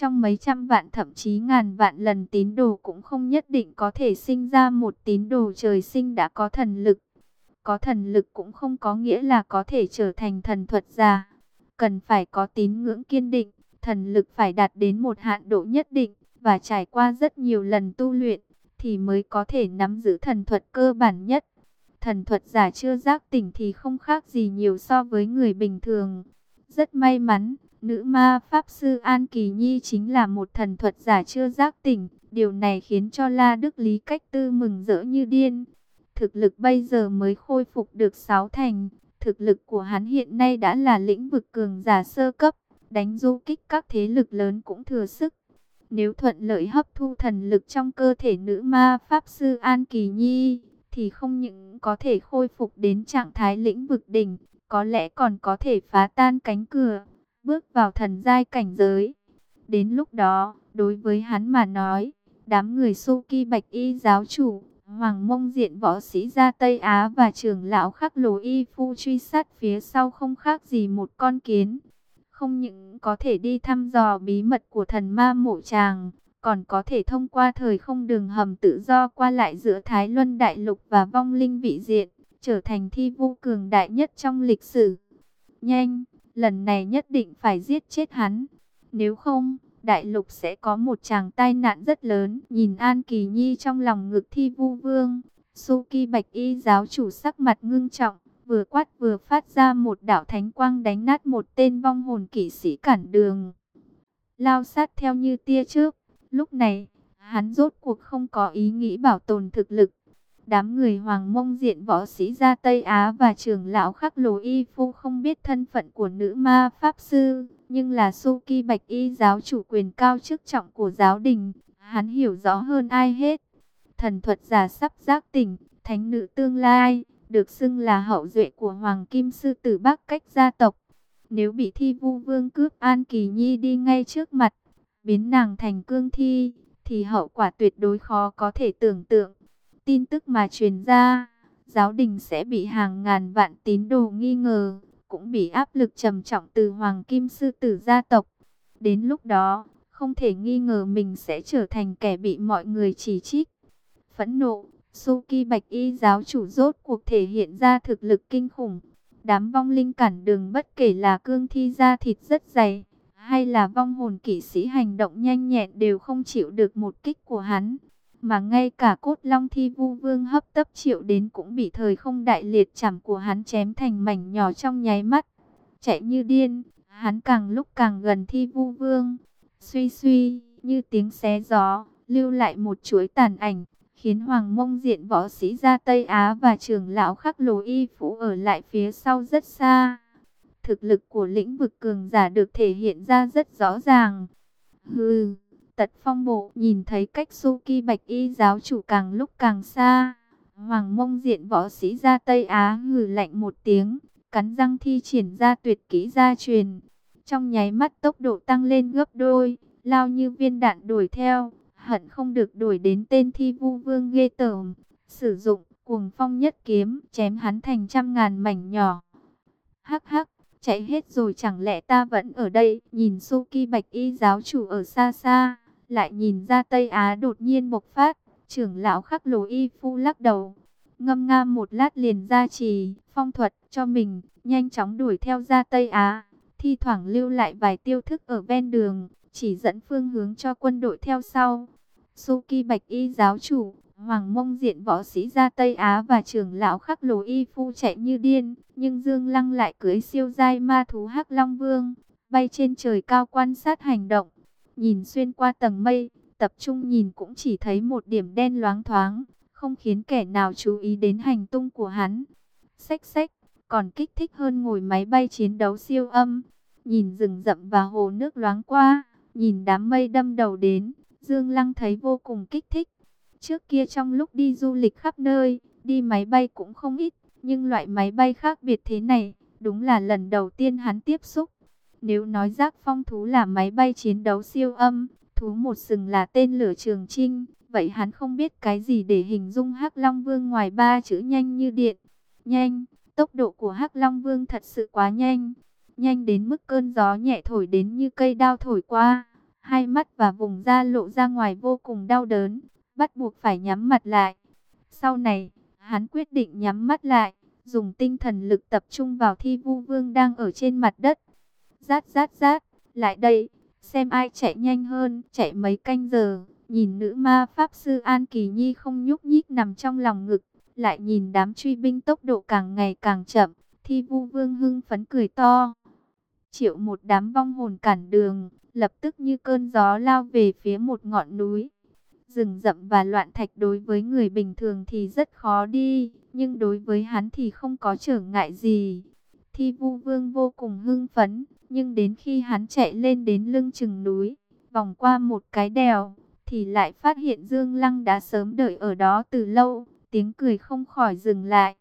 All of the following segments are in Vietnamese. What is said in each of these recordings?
Trong mấy trăm vạn thậm chí ngàn vạn lần tín đồ cũng không nhất định có thể sinh ra một tín đồ trời sinh đã có thần lực. Có thần lực cũng không có nghĩa là có thể trở thành thần thuật giả. Cần phải có tín ngưỡng kiên định, thần lực phải đạt đến một hạn độ nhất định và trải qua rất nhiều lần tu luyện thì mới có thể nắm giữ thần thuật cơ bản nhất. Thần thuật giả chưa giác tỉnh thì không khác gì nhiều so với người bình thường. Rất may mắn, nữ ma Pháp Sư An Kỳ Nhi chính là một thần thuật giả chưa giác tỉnh. Điều này khiến cho La Đức Lý Cách Tư mừng rỡ như điên. Thực lực bây giờ mới khôi phục được sáu thành. Thực lực của hắn hiện nay đã là lĩnh vực cường giả sơ cấp. Đánh du kích các thế lực lớn cũng thừa sức. Nếu thuận lợi hấp thu thần lực trong cơ thể nữ ma Pháp Sư An Kỳ Nhi, thì không những có thể khôi phục đến trạng thái lĩnh vực đỉnh, có lẽ còn có thể phá tan cánh cửa, bước vào thần giai cảnh giới. Đến lúc đó, đối với hắn mà nói, đám người Suki Bạch Y giáo chủ, Hoàng Mông Diện võ sĩ ra Tây Á và trưởng lão khắc lồ y phu truy sát phía sau không khác gì một con kiến. Không những có thể đi thăm dò bí mật của thần ma mộ tràng, còn có thể thông qua thời không đường hầm tự do qua lại giữa Thái Luân Đại Lục và vong linh vị diện, trở thành thi vu cường đại nhất trong lịch sử. Nhanh, lần này nhất định phải giết chết hắn. Nếu không, Đại Lục sẽ có một chàng tai nạn rất lớn. Nhìn An Kỳ Nhi trong lòng ngực thi vu vương, Suki Bạch Y giáo chủ sắc mặt ngưng trọng, vừa quát vừa phát ra một đạo thánh quang đánh nát một tên vong hồn kỵ sĩ cản đường. Lao sát theo như tia trước, lúc này, hắn rốt cuộc không có ý nghĩ bảo tồn thực lực. Đám người hoàng mông diện võ sĩ ra Tây Á và trưởng lão khắc lồ y phu không biết thân phận của nữ ma pháp sư, nhưng là Suki Bạch Y giáo chủ quyền cao chức trọng của giáo đình, hắn hiểu rõ hơn ai hết. Thần thuật giả sắp giác tỉnh, thánh nữ tương lai, được xưng là hậu duệ của Hoàng Kim Sư Tử Bắc cách gia tộc. Nếu bị thi vu vương cướp An Kỳ Nhi đi ngay trước mặt, biến nàng thành cương thi, thì hậu quả tuyệt đối khó có thể tưởng tượng. Tin tức mà truyền ra, giáo đình sẽ bị hàng ngàn vạn tín đồ nghi ngờ, cũng bị áp lực trầm trọng từ Hoàng Kim Sư Tử gia tộc. Đến lúc đó, không thể nghi ngờ mình sẽ trở thành kẻ bị mọi người chỉ trích. Phẫn nộ, Suki Bạch Y giáo chủ rốt cuộc thể hiện ra thực lực kinh khủng. Đám vong linh cản đường bất kể là cương thi da thịt rất dày, hay là vong hồn kỵ sĩ hành động nhanh nhẹn đều không chịu được một kích của hắn. Mà ngay cả cốt long thi vu vương hấp tấp triệu đến cũng bị thời không đại liệt chảm của hắn chém thành mảnh nhỏ trong nháy mắt. Chạy như điên, hắn càng lúc càng gần thi vu vương. Suy suy, như tiếng xé gió, lưu lại một chuỗi tàn ảnh khiến Hoàng Mông diện võ sĩ ra Tây Á và Trường lão khắc lồ y phủ ở lại phía sau rất xa. Thực lực của lĩnh vực cường giả được thể hiện ra rất rõ ràng. Hừ, tật phong bộ nhìn thấy cách Suki Bạch Y giáo chủ càng lúc càng xa. Hoàng Mông diện võ sĩ ra Tây Á hừ lạnh một tiếng, cắn răng thi triển ra tuyệt kỹ gia truyền. Trong nháy mắt tốc độ tăng lên gấp đôi, lao như viên đạn đuổi theo hận không được đuổi đến tên thi vu vương ghê tởm, sử dụng cuồng phong nhất kiếm chém hắn thành trăm ngàn mảnh nhỏ. Hắc hắc, chạy hết rồi chẳng lẽ ta vẫn ở đây, nhìn Suki Bạch Y giáo chủ ở xa xa, lại nhìn ra Tây Á đột nhiên bộc phát, trưởng lão khắc lồ y phu lắc đầu, ngâm nga một lát liền ra trì, phong thuật cho mình, nhanh chóng đuổi theo ra Tây Á, thi thoảng lưu lại vài tiêu thức ở ven đường, chỉ dẫn phương hướng cho quân đội theo sau. Suki Bạch Y giáo chủ, Hoàng Mông diện võ sĩ ra Tây Á và trưởng lão khắc lồ y phu chạy như điên, nhưng Dương Lăng lại cưới siêu giai ma thú Hắc Long Vương, bay trên trời cao quan sát hành động, nhìn xuyên qua tầng mây, tập trung nhìn cũng chỉ thấy một điểm đen loáng thoáng, không khiến kẻ nào chú ý đến hành tung của hắn. Xách xách, còn kích thích hơn ngồi máy bay chiến đấu siêu âm, nhìn rừng rậm và hồ nước loáng qua, nhìn đám mây đâm đầu đến, Dương Lăng thấy vô cùng kích thích. Trước kia trong lúc đi du lịch khắp nơi, đi máy bay cũng không ít, nhưng loại máy bay khác biệt thế này, đúng là lần đầu tiên hắn tiếp xúc. Nếu nói giác phong thú là máy bay chiến đấu siêu âm, thú một sừng là tên lửa trường trinh, vậy hắn không biết cái gì để hình dung Hắc Long Vương ngoài ba chữ nhanh như điện. Nhanh, tốc độ của Hắc Long Vương thật sự quá nhanh, nhanh đến mức cơn gió nhẹ thổi đến như cây đao thổi qua hai mắt và vùng da lộ ra ngoài vô cùng đau đớn, bắt buộc phải nhắm mặt lại. Sau này, hắn quyết định nhắm mắt lại, dùng tinh thần lực tập trung vào thi vu vương đang ở trên mặt đất. Rát rát rát, lại đây, xem ai chạy nhanh hơn, chạy mấy canh giờ, nhìn nữ ma pháp sư An Kỳ Nhi không nhúc nhích nằm trong lòng ngực, lại nhìn đám truy binh tốc độ càng ngày càng chậm, thi vu vương hưng phấn cười to. Triệu một đám vong hồn cản đường, lập tức như cơn gió lao về phía một ngọn núi. Rừng rậm và loạn thạch đối với người bình thường thì rất khó đi, nhưng đối với hắn thì không có trở ngại gì. Thi vu vương vô cùng hưng phấn, nhưng đến khi hắn chạy lên đến lưng chừng núi, vòng qua một cái đèo, thì lại phát hiện Dương Lăng đã sớm đợi ở đó từ lâu, tiếng cười không khỏi dừng lại.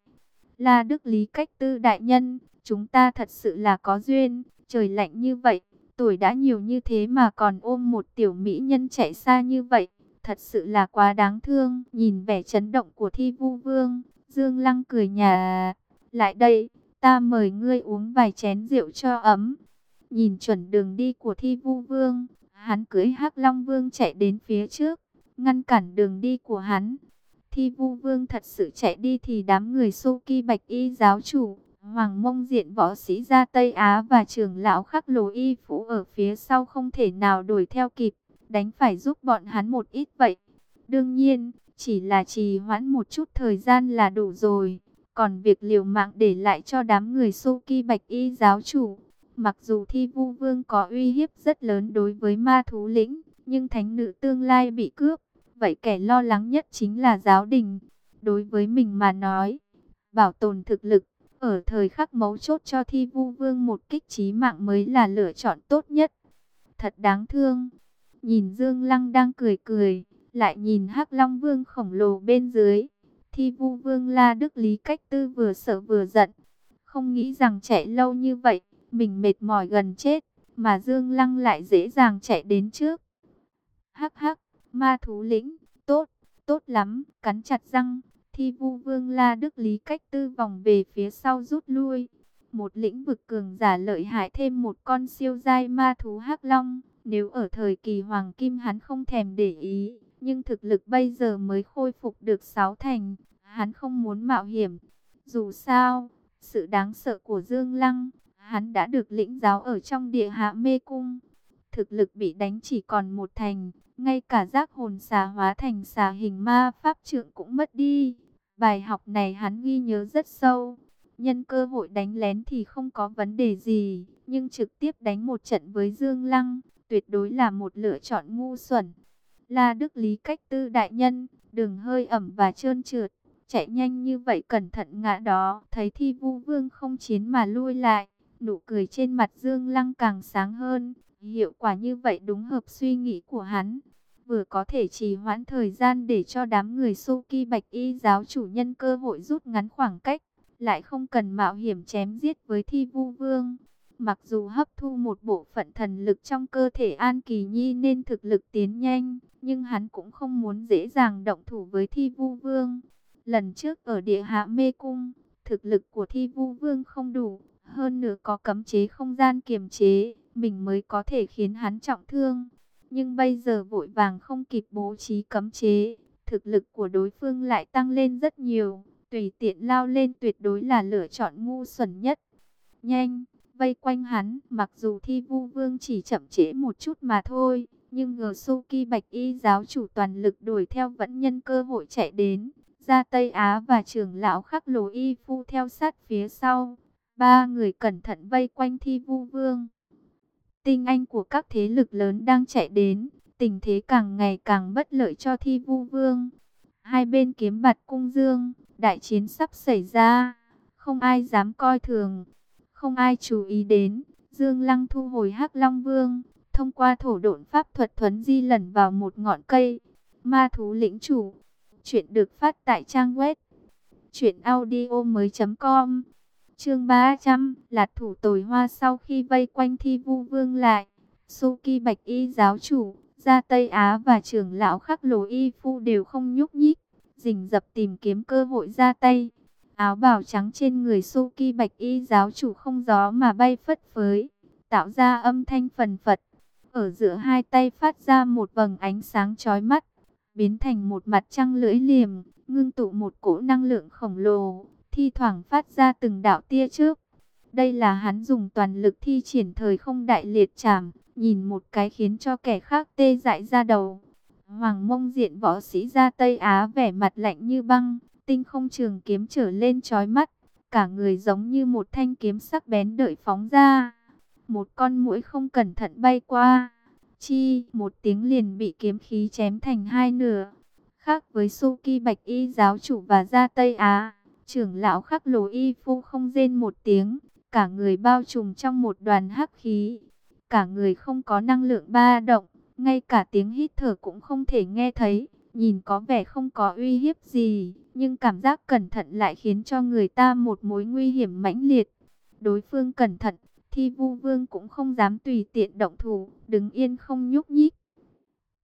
La Đức Lý Cách Tư Đại Nhân, chúng ta thật sự là có duyên, trời lạnh như vậy, tuổi đã nhiều như thế mà còn ôm một tiểu mỹ nhân chạy xa như vậy, thật sự là quá đáng thương. Nhìn vẻ chấn động của Thi Vu Vương, Dương Lăng cười nhà, lại đây, ta mời ngươi uống vài chén rượu cho ấm. Nhìn chuẩn đường đi của Thi Vu Vương, hắn cưỡi Hắc Long Vương chạy đến phía trước, ngăn cản đường đi của hắn. Thi Vu Vương thật sự chạy đi thì đám người Suki Bạch Y giáo chủ, Hoàng Mông diện võ sĩ ra Tây Á và trưởng lão khắc lồ y phủ ở phía sau không thể nào đuổi theo kịp, đánh phải giúp bọn hắn một ít vậy. Đương nhiên, chỉ là trì hoãn một chút thời gian là đủ rồi. Còn việc liều mạng để lại cho đám người Suki Bạch Y giáo chủ, mặc dù Thi Vu Vương có uy hiếp rất lớn đối với ma thú lĩnh, nhưng thánh nữ tương lai bị cướp, vậy kẻ lo lắng nhất chính là giáo đình. Đối với mình mà nói, bảo tồn thực lực ở thời khắc mấu chốt cho thi vu vương một kích trí mạng mới là lựa chọn tốt nhất. Thật đáng thương. Nhìn Dương Lăng đang cười cười, lại nhìn hắc Long Vương khổng lồ bên dưới. Thi vu vương la đức lý cách tư vừa sợ vừa giận. Không nghĩ rằng chạy lâu như vậy, mình mệt mỏi gần chết, mà Dương Lăng lại dễ dàng chạy đến trước. Hắc hắc, ma thú lĩnh, tốt, tốt lắm, cắn chặt răng, Thi vu vương La Đức Lý cách tư vòng về phía sau rút lui. Một lĩnh vực cường giả lợi hại thêm một con siêu giai ma thú hắc long. Nếu ở thời kỳ hoàng kim hắn không thèm để ý, nhưng thực lực bây giờ mới khôi phục được sáu thành, hắn không muốn mạo hiểm. Dù sao, sự đáng sợ của Dương Lăng, hắn đã được lĩnh giáo ở trong địa hạ mê cung. Thực lực bị đánh chỉ còn một thành, ngay cả giác hồn xà hóa thành xà hình ma pháp trượng cũng mất đi. Bài học này hắn ghi nhớ rất sâu. Nhân cơ hội đánh lén thì không có vấn đề gì, nhưng trực tiếp đánh một trận với Dương Lăng, tuyệt đối là một lựa chọn ngu xuẩn. La Đức Lý cách tư đại nhân, đường hơi ẩm và trơn trượt, chạy nhanh như vậy cẩn thận ngã đó, thấy thi vu vương không chiến mà lui lại, nụ cười trên mặt Dương Lăng càng sáng hơn, hiệu quả như vậy đúng hợp suy nghĩ của hắn. Vừa có thể trì hoãn thời gian để cho đám người Suki Bạch Y giáo chủ nhân cơ hội rút ngắn khoảng cách, lại không cần mạo hiểm chém giết với Thi Vu Vương. Mặc dù hấp thu một bộ phận thần lực trong cơ thể An Kỳ Nhi nên thực lực tiến nhanh, nhưng hắn cũng không muốn dễ dàng động thủ với Thi Vu Vương. Lần trước ở địa hạ mê cung, thực lực của Thi Vu Vương không đủ, hơn nữa có cấm chế không gian kiềm chế, mình mới có thể khiến hắn trọng thương. Nhưng bây giờ vội vàng không kịp bố trí cấm chế, thực lực của đối phương lại tăng lên rất nhiều, tùy tiện lao lên tuyệt đối là lựa chọn ngu xuẩn nhất. Nhanh, vây quanh hắn, mặc dù thi vu vương chỉ chậm trễ một chút mà thôi, nhưng ngờ su kỳ Bạch Y giáo chủ toàn lực đuổi theo vẫn nhân cơ hội chạy đến, ra Tây Á và trưởng lão khắc lồ y phu theo sát phía sau. Ba người cẩn thận vây quanh thi vu vương tinh anh của các thế lực lớn đang chạy đến, tình thế càng ngày càng bất lợi cho thi vu vương. Hai bên kiếm bạt cung dương, đại chiến sắp xảy ra, không ai dám coi thường, không ai chú ý đến. Dương Lăng thu hồi hắc Long Vương, thông qua thổ độn pháp thuật thuấn di lẩn vào một ngọn cây. Ma thú lĩnh chủ, chuyện được phát tại trang web chuyện audio mới.com Chương 300, Lạt thủ tồi hoa sau khi vây quanh thi vu vương lại. Suki Bạch Y giáo chủ, ra Tây Á và trưởng lão khắc lồ y phu đều không nhúc nhích, rình dập tìm kiếm cơ hội ra tay. Áo bào trắng trên người Suki Bạch Y giáo chủ không gió mà bay phất phới, tạo ra âm thanh phần phật. ở giữa hai tay phát ra một vầng ánh sáng chói mắt, biến thành một mặt trăng lưỡi liềm, ngưng tụ một cỗ năng lượng khổng lồ, thi thoảng phát ra từng đạo tia trước. Đây là hắn dùng toàn lực thi triển thời không đại liệt trảm, nhìn một cái khiến cho kẻ khác tê dại ra đầu. Hoàng mông diện võ sĩ ra Tây Á vẻ mặt lạnh như băng, tinh không trường kiếm trở lên trói mắt, cả người giống như một thanh kiếm sắc bén đợi phóng ra. Một con mũi không cẩn thận bay qua, chi một tiếng liền bị kiếm khí chém thành hai nửa. Khác với Suki Bạch Y giáo chủ và gia Tây Á, trưởng lão khắc lồ y phu không rên một tiếng, cả người bao trùm trong một đoàn hắc khí. Cả người không có năng lượng ba động, ngay cả tiếng hít thở cũng không thể nghe thấy, nhìn có vẻ không có uy hiếp gì, nhưng cảm giác cẩn thận lại khiến cho người ta một mối nguy hiểm mãnh liệt. Đối phương cẩn thận, Thi Vu Vương cũng không dám tùy tiện động thủ, đứng yên không nhúc nhích.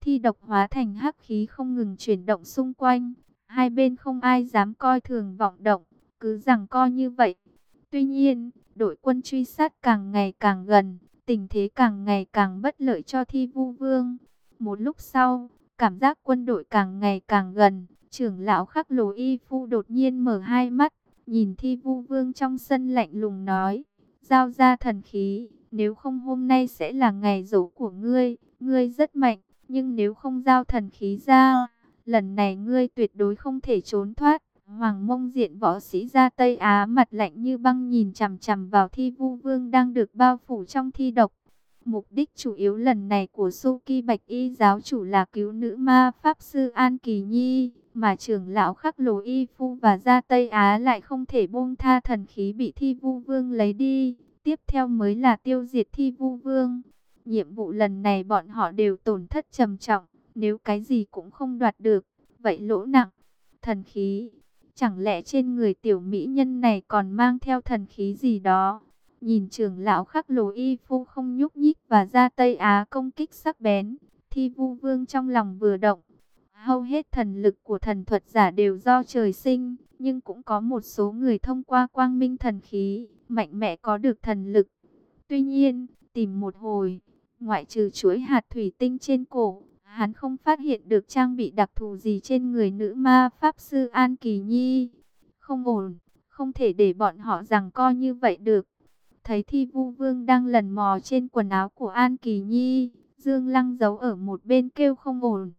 Thi độc hóa thành hắc khí không ngừng chuyển động xung quanh, hai bên không ai dám coi thường vọng động, cứ rằng co như vậy. Tuy nhiên, đội quân truy sát càng ngày càng gần, tình thế càng ngày càng bất lợi cho Thi Vu Vương. Một lúc sau, cảm giác quân đội càng ngày càng gần, trưởng lão khắc lồ y phu đột nhiên mở hai mắt, nhìn Thi Vu Vương trong sân lạnh lùng nói giao ra thần khí, nếu không hôm nay sẽ là ngày rỗ của ngươi, ngươi rất mạnh, nhưng nếu không giao thần khí ra, lần này ngươi tuyệt đối không thể trốn thoát. Hoàng mông diện võ sĩ ra Tây Á mặt lạnh như băng nhìn chằm chằm vào thi vu vương đang được bao phủ trong thi độc. Mục đích chủ yếu lần này của Suki Bạch Y giáo chủ là cứu nữ ma Pháp Sư An Kỳ Nhi, mà trưởng lão khắc lồ y phu và gia Tây Á lại không thể buông tha thần khí bị thi vu vương lấy đi. Tiếp theo mới là tiêu diệt thi vu vương. Nhiệm vụ lần này bọn họ đều tổn thất trầm trọng, nếu cái gì cũng không đoạt được, vậy lỗ nặng. Thần khí, chẳng lẽ trên người tiểu mỹ nhân này còn mang theo thần khí gì đó? Nhìn trưởng lão khắc lồ y phu không nhúc nhích và ra Tây Á công kích sắc bén, thi vu vương trong lòng vừa động, Hầu hết thần lực của thần thuật giả đều do trời sinh, nhưng cũng có một số người thông qua quang minh thần khí, mạnh mẽ có được thần lực. Tuy nhiên, tìm một hồi, ngoại trừ chuỗi hạt thủy tinh trên cổ, hắn không phát hiện được trang bị đặc thù gì trên người nữ ma Pháp Sư An Kỳ Nhi. Không ổn, không thể để bọn họ rằng co như vậy được. Thấy thi vu vương đang lần mò trên quần áo của An Kỳ Nhi, Dương Lăng giấu ở một bên kêu không ổn.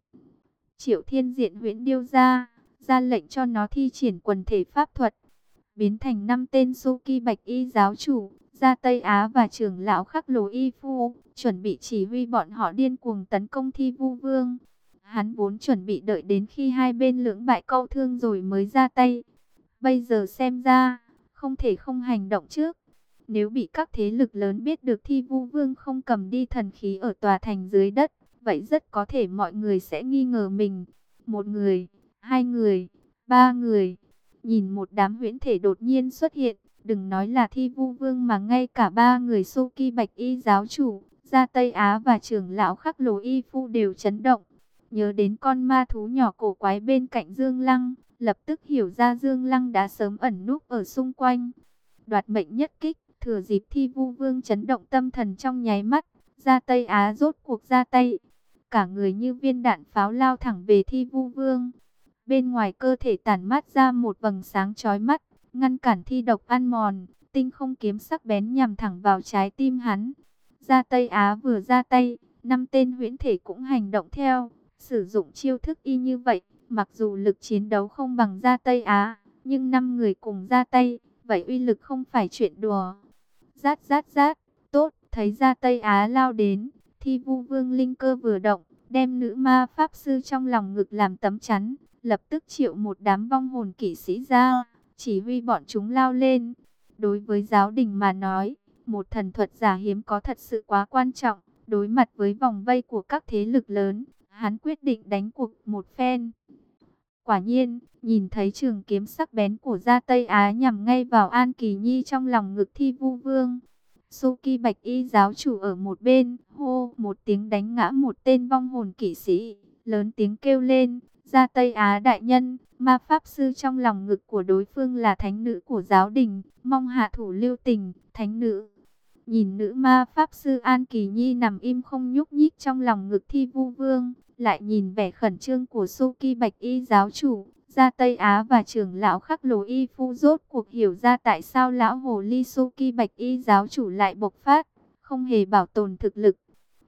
Triệu Thiên Diện huyễn điêu ra, ra lệnh cho nó thi triển quần thể pháp thuật, biến thành năm tên Suki Bạch Y giáo chủ, ra Tây Á và trưởng lão khắc lồ y phu, chuẩn bị chỉ huy bọn họ điên cuồng tấn công thi vu vương. Hắn vốn chuẩn bị đợi đến khi hai bên lưỡng bại câu thương rồi mới ra tay. Bây giờ xem ra, không thể không hành động trước. Nếu bị các thế lực lớn biết được thi vu vương không cầm đi thần khí ở tòa thành dưới đất, vậy rất có thể mọi người sẽ nghi ngờ mình. Một người, hai người, ba người, nhìn một đám huyễn thể đột nhiên xuất hiện, đừng nói là thi vu vương mà ngay cả ba người Suki Bạch Y giáo chủ, gia Tây Á và trưởng lão khắc lồ y phu đều chấn động. Nhớ đến con ma thú nhỏ cổ quái bên cạnh Dương Lăng, lập tức hiểu ra Dương Lăng đã sớm ẩn núp ở xung quanh. Đoạt mệnh nhất kích, thừa dịp thi vu vương chấn động tâm thần trong nháy mắt, gia Tây Á rốt cuộc ra tay cả người như viên đạn pháo lao thẳng về thi vu vương. Bên ngoài cơ thể tản mát ra một vầng sáng chói mắt, ngăn cản thi độc ăn mòn, tinh không kiếm sắc bén nhằm thẳng vào trái tim hắn. Ra Tây Á vừa ra tay, năm tên huyễn thể cũng hành động theo, sử dụng chiêu thức y như vậy, mặc dù lực chiến đấu không bằng ra Tây Á, nhưng năm người cùng ra tay, vậy uy lực không phải chuyện đùa. Rát rát rát, tốt, thấy ra Tây Á lao đến, Thi vu vương linh cơ vừa động, đem nữ ma pháp sư trong lòng ngực làm tấm chắn, lập tức triệu một đám vong hồn kỵ sĩ ra, chỉ huy bọn chúng lao lên. Đối với giáo đình mà nói, một thần thuật giả hiếm có thật sự quá quan trọng, đối mặt với vòng vây của các thế lực lớn, hắn quyết định đánh cuộc một phen. Quả nhiên, nhìn thấy trường kiếm sắc bén của gia Tây Á nhằm ngay vào An Kỳ Nhi trong lòng ngực thi vu vương. Suki Bạch Y giáo chủ ở một bên, hô một tiếng đánh ngã một tên vong hồn kỵ sĩ, lớn tiếng kêu lên, ra Tây Á đại nhân, ma pháp sư trong lòng ngực của đối phương là thánh nữ của giáo đình, mong hạ thủ lưu tình, thánh nữ. Nhìn nữ ma pháp sư An Kỳ Nhi nằm im không nhúc nhích trong lòng ngực thi vu vương, lại nhìn vẻ khẩn trương của Suki Bạch Y giáo chủ, gia Tây Á và trưởng lão khắc lồ y phu rốt cuộc hiểu ra tại sao lão hồ ly Suki Bạch Y giáo chủ lại bộc phát, không hề bảo tồn thực lực.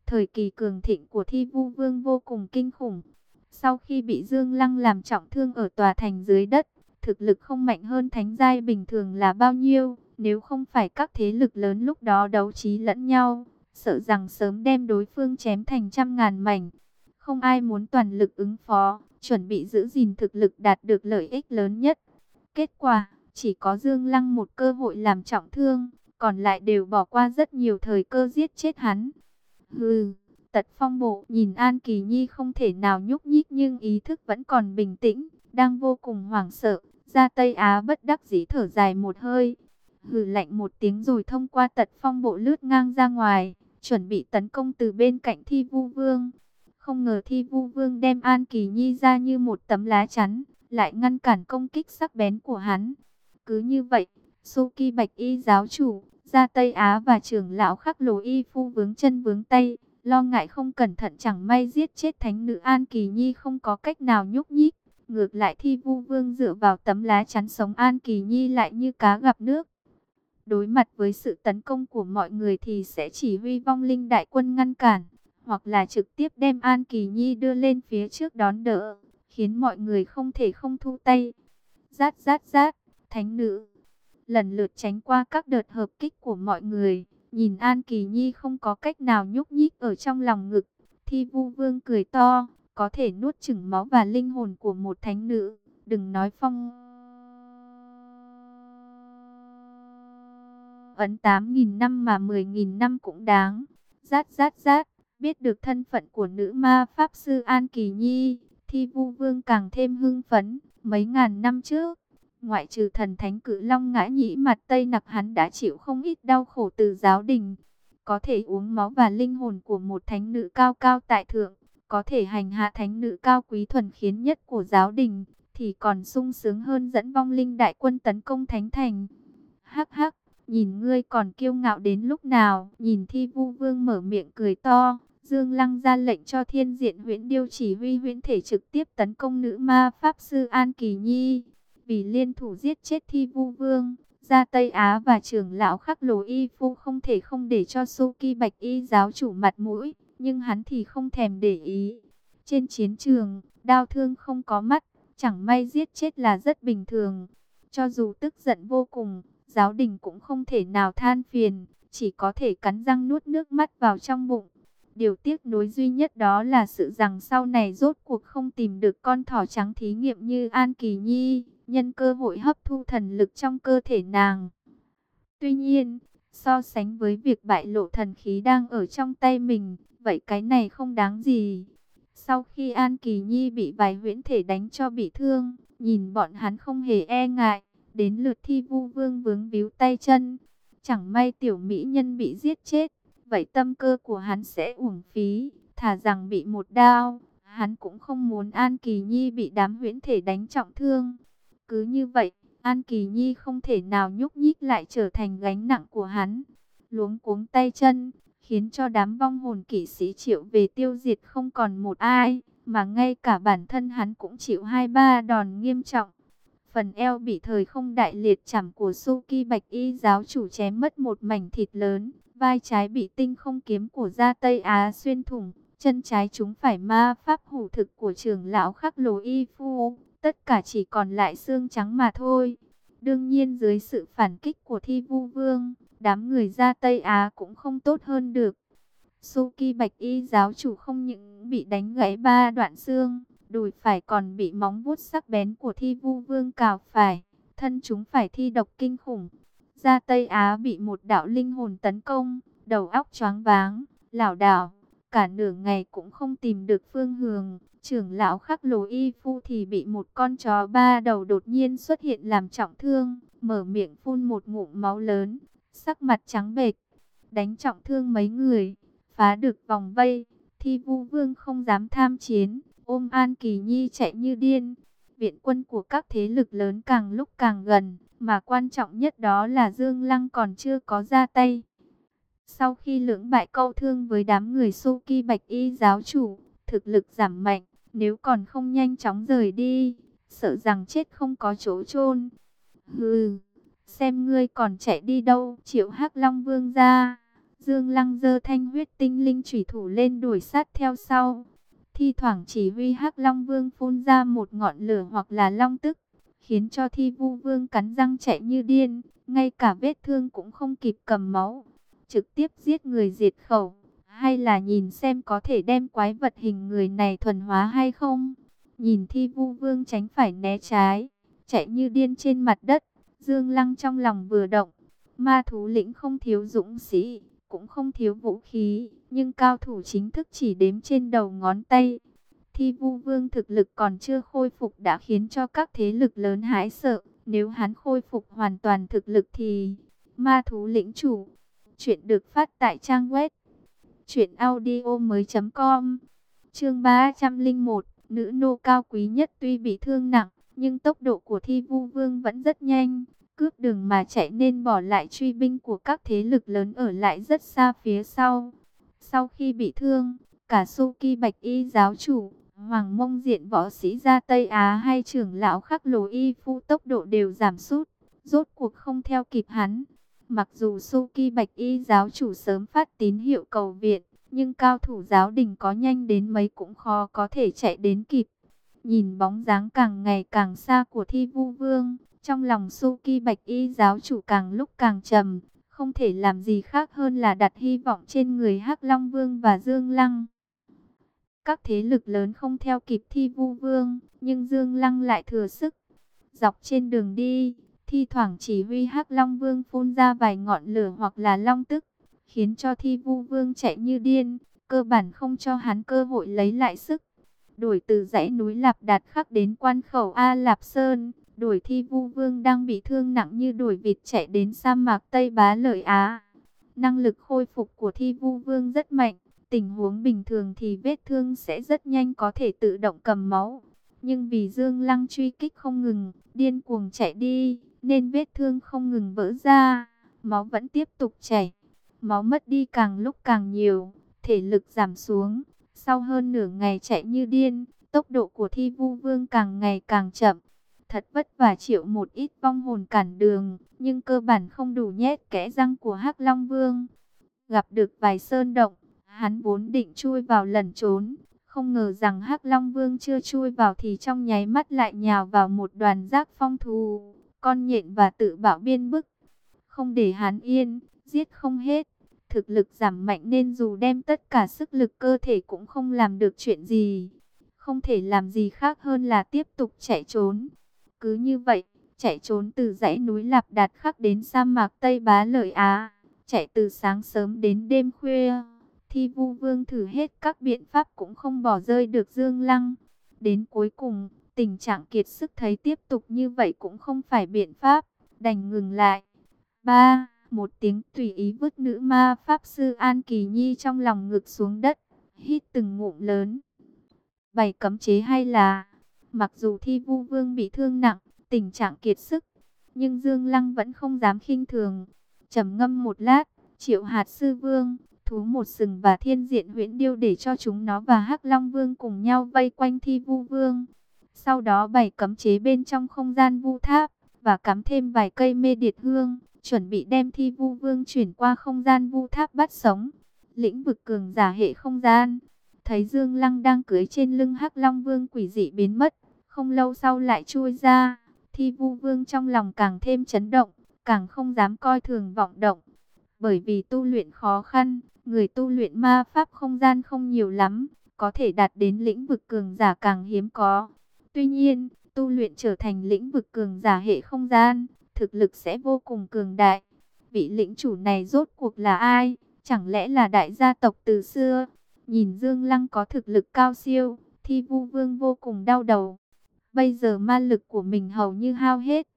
Thời kỳ cường thịnh của thi vu vương vô cùng kinh khủng. Sau khi bị Dương Lăng làm trọng thương ở tòa thành dưới đất, thực lực không mạnh hơn thánh giai bình thường là bao nhiêu. Nếu không phải các thế lực lớn lúc đó đấu trí lẫn nhau, sợ rằng sớm đem đối phương chém thành trăm ngàn mảnh. Không ai muốn toàn lực ứng phó, chuẩn bị giữ gìn thực lực đạt được lợi ích lớn nhất. Kết quả, chỉ có Dương Lăng một cơ hội làm trọng thương, còn lại đều bỏ qua rất nhiều thời cơ giết chết hắn. Hừ, tật phong bộ nhìn An Kỳ Nhi không thể nào nhúc nhích nhưng ý thức vẫn còn bình tĩnh, đang vô cùng hoảng sợ. Ra Tây Á bất đắc dĩ thở dài một hơi, hừ lạnh một tiếng rồi thông qua tật phong bộ lướt ngang ra ngoài, chuẩn bị tấn công từ bên cạnh thi vu vương. Không ngờ thi vu vương đem An Kỳ Nhi ra như một tấm lá chắn, lại ngăn cản công kích sắc bén của hắn. Cứ như vậy, Suki Bạch Y giáo chủ, ra Tây Á và trưởng lão khắc lồ y phu vướng chân vướng tay, lo ngại không cẩn thận chẳng may giết chết thánh nữ An Kỳ Nhi không có cách nào nhúc nhích. Ngược lại thi vu vương dựa vào tấm lá chắn sống An Kỳ Nhi lại như cá gặp nước. Đối mặt với sự tấn công của mọi người thì sẽ chỉ huy vong linh đại quân ngăn cản, hoặc là trực tiếp đem An Kỳ Nhi đưa lên phía trước đón đỡ, khiến mọi người không thể không thu tay. Rát rát rát, thánh nữ, lần lượt tránh qua các đợt hợp kích của mọi người, nhìn An Kỳ Nhi không có cách nào nhúc nhích ở trong lòng ngực, thi vu vương cười to, có thể nuốt chửng máu và linh hồn của một thánh nữ, đừng nói phong... ấn 8.000 năm mà 10.000 năm cũng đáng. Rát rát rát, biết được thân phận của nữ ma Pháp Sư An Kỳ Nhi, thi vu vương càng thêm hưng phấn. Mấy ngàn năm trước, ngoại trừ thần thánh cử long ngã nhĩ mặt Tây Nặc hắn đã chịu không ít đau khổ từ giáo đình. Có thể uống máu và linh hồn của một thánh nữ cao cao tại thượng, có thể hành hạ thánh nữ cao quý thuần khiến nhất của giáo đình, thì còn sung sướng hơn dẫn vong linh đại quân tấn công thánh thành. Hắc hắc, Nhìn ngươi còn kiêu ngạo đến lúc nào, nhìn thi vu vương mở miệng cười to. Dương Lăng ra lệnh cho thiên diện huyễn điêu chỉ huy huyễn thể trực tiếp tấn công nữ ma Pháp Sư An Kỳ Nhi. Vì liên thủ giết chết thi vu vương, ra Tây Á và trưởng lão khắc lồ y phu không thể không để cho Suki Bạch Y giáo chủ mặt mũi, nhưng hắn thì không thèm để ý. Trên chiến trường, đau thương không có mắt, chẳng may giết chết là rất bình thường. Cho dù tức giận vô cùng, giáo đình cũng không thể nào than phiền, chỉ có thể cắn răng nuốt nước mắt vào trong bụng. Điều tiếc nối duy nhất đó là sự rằng sau này rốt cuộc không tìm được con thỏ trắng thí nghiệm như An Kỳ Nhi, nhân cơ hội hấp thu thần lực trong cơ thể nàng. Tuy nhiên, so sánh với việc bại lộ thần khí đang ở trong tay mình, vậy cái này không đáng gì. Sau khi An Kỳ Nhi bị vài huyễn thể đánh cho bị thương, nhìn bọn hắn không hề e ngại, Đến lượt thi vu vương vướng víu tay chân. Chẳng may tiểu mỹ nhân bị giết chết. Vậy tâm cơ của hắn sẽ uổng phí. Thả rằng bị một đao. Hắn cũng không muốn An Kỳ Nhi bị đám huyễn thể đánh trọng thương. Cứ như vậy, An Kỳ Nhi không thể nào nhúc nhích lại trở thành gánh nặng của hắn. Luống cuống tay chân, khiến cho đám vong hồn kỵ sĩ triệu về tiêu diệt không còn một ai, mà ngay cả bản thân hắn cũng chịu hai ba đòn nghiêm trọng. Phần eo bị thời không đại liệt chảm của Suki Bạch Y giáo chủ chém mất một mảnh thịt lớn. Vai trái bị tinh không kiếm của gia Tây Á xuyên thủng. Chân trái chúng phải ma pháp hủ thực của trưởng lão khắc lồ y phu. Tất cả chỉ còn lại xương trắng mà thôi. Đương nhiên dưới sự phản kích của thi vu vương, đám người gia Tây Á cũng không tốt hơn được. Suki Bạch Y giáo chủ không những bị đánh gãy ba đoạn xương, đùi phải còn bị móng vuốt sắc bén của thi vu vương cào phải, thân chúng phải thi độc kinh khủng. Ra Tây Á bị một đạo linh hồn tấn công, đầu óc choáng váng, lảo đảo, cả nửa ngày cũng không tìm được phương hướng. Trưởng lão khắc lồ y phu thì bị một con chó ba đầu đột nhiên xuất hiện làm trọng thương, mở miệng phun một ngụm máu lớn, sắc mặt trắng bệch, đánh trọng thương mấy người, phá được vòng vây, thi vu vương không dám tham chiến, ôm An Kỳ Nhi chạy như điên. Viện quân của các thế lực lớn càng lúc càng gần, mà quan trọng nhất đó là Dương Lăng còn chưa có ra tay. Sau khi lưỡng bại câu thương với đám người Suki Bạch Y giáo chủ, thực lực giảm mạnh, nếu còn không nhanh chóng rời đi, sợ rằng chết không có chỗ chôn. Hừ, xem ngươi còn chạy đi đâu, Triệu Hắc Long Vương ra. Dương Lăng giơ thanh huyết tinh linh chủy thủ lên đuổi sát theo sau. Thi thoảng chỉ huy Hắc Long Vương phun ra một ngọn lửa hoặc là long tức, khiến cho Thi Vu Vương cắn răng chạy như điên, ngay cả vết thương cũng không kịp cầm máu, trực tiếp giết người diệt khẩu, hay là nhìn xem có thể đem quái vật hình người này thuần hóa hay không. Nhìn Thi Vu Vương tránh phải né trái, chạy như điên trên mặt đất, Dương Lăng trong lòng vừa động, ma thú lĩnh không thiếu dũng sĩ, cũng không thiếu vũ khí, nhưng cao thủ chính thức chỉ đếm trên đầu ngón tay. Thi vu vương thực lực còn chưa khôi phục đã khiến cho các thế lực lớn hãi sợ. Nếu hắn khôi phục hoàn toàn thực lực thì ma thú lĩnh chủ. Chuyện được phát tại trang web audio mới com Chương 301 Nữ nô cao quý nhất tuy bị thương nặng, nhưng tốc độ của thi vu vương vẫn rất nhanh cướp đường mà chạy nên bỏ lại truy binh của các thế lực lớn ở lại rất xa phía sau. Sau khi bị thương, cả Suki Bạch Y giáo chủ, Hoàng Mông Diện võ sĩ ra Tây Á hay trưởng lão khắc lồ y phu tốc độ đều giảm sút, rốt cuộc không theo kịp hắn. Mặc dù Suki Bạch Y giáo chủ sớm phát tín hiệu cầu viện, nhưng cao thủ giáo đình có nhanh đến mấy cũng khó có thể chạy đến kịp. Nhìn bóng dáng càng ngày càng xa của Thi Vu Vương, trong lòng Suki Bạch Y giáo chủ càng lúc càng trầm, không thể làm gì khác hơn là đặt hy vọng trên người Hắc Long Vương và Dương Lăng. Các thế lực lớn không theo kịp Thi Vu Vương, nhưng Dương Lăng lại thừa sức. Dọc trên đường đi, thi thoảng chỉ huy Hắc Long Vương phun ra vài ngọn lửa hoặc là long tức, khiến cho Thi Vu Vương chạy như điên, cơ bản không cho hắn cơ hội lấy lại sức. Đuổi từ dãy núi Lạp Đạt khắc đến quan khẩu A Lạp Sơn, Đuổi thi vu vương đang bị thương nặng như đuổi vịt chạy đến sa mạc Tây Bá Lợi Á. Năng lực khôi phục của thi vu vương rất mạnh. Tình huống bình thường thì vết thương sẽ rất nhanh có thể tự động cầm máu. Nhưng vì Dương Lăng truy kích không ngừng, điên cuồng chạy đi, nên vết thương không ngừng vỡ ra. Máu vẫn tiếp tục chảy. Máu mất đi càng lúc càng nhiều, thể lực giảm xuống. Sau hơn nửa ngày chạy như điên, tốc độ của thi vu vương càng ngày càng chậm thật vất vả chịu một ít vong hồn cản đường, nhưng cơ bản không đủ nhét kẽ răng của Hắc Long Vương. Gặp được vài sơn động, hắn vốn định chui vào lẩn trốn, không ngờ rằng Hắc Long Vương chưa chui vào thì trong nháy mắt lại nhào vào một đoàn rác phong thù, con nhện và tự bảo biên bức. Không để hắn yên, giết không hết. Thực lực giảm mạnh nên dù đem tất cả sức lực cơ thể cũng không làm được chuyện gì. Không thể làm gì khác hơn là tiếp tục chạy trốn. Cứ như vậy, chạy trốn từ dãy núi Lạp Đạt khắc đến sa mạc Tây Bá Lợi Á, chạy từ sáng sớm đến đêm khuya. Thi vu vương thử hết các biện pháp cũng không bỏ rơi được Dương Lăng. Đến cuối cùng, tình trạng kiệt sức thấy tiếp tục như vậy cũng không phải biện pháp, đành ngừng lại. ba Một tiếng tùy ý vứt nữ ma Pháp Sư An Kỳ Nhi trong lòng ngực xuống đất, hít từng ngụm lớn. Bảy cấm chế hay là Mặc dù thi vu vương bị thương nặng, tình trạng kiệt sức, nhưng Dương Lăng vẫn không dám khinh thường. trầm ngâm một lát, triệu hạt sư vương, thú một sừng và thiên diện huyễn điêu để cho chúng nó và hắc long vương cùng nhau vây quanh thi vu vương. Sau đó bày cấm chế bên trong không gian vu tháp, và cắm thêm vài cây mê điệt hương, chuẩn bị đem thi vu vương chuyển qua không gian vu tháp bắt sống. Lĩnh vực cường giả hệ không gian, thấy Dương Lăng đang cưới trên lưng hắc long vương quỷ dị biến mất, không lâu sau lại chui ra, thi vu vương trong lòng càng thêm chấn động, càng không dám coi thường vọng động. Bởi vì tu luyện khó khăn, người tu luyện ma pháp không gian không nhiều lắm, có thể đạt đến lĩnh vực cường giả càng hiếm có. Tuy nhiên, tu luyện trở thành lĩnh vực cường giả hệ không gian, thực lực sẽ vô cùng cường đại. Vị lĩnh chủ này rốt cuộc là ai? Chẳng lẽ là đại gia tộc từ xưa? Nhìn Dương Lăng có thực lực cao siêu, thi vu vương vô cùng đau đầu. Bây giờ ma lực của mình hầu như hao hết.